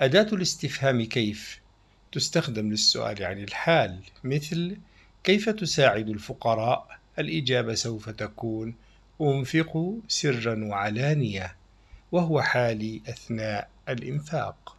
أداة الاستفهام كيف تستخدم للسؤال عن الحال مثل كيف تساعد الفقراء؟ الإجابة سوف تكون أنفق سرا وعلانية وهو حالي أثناء الإنفاق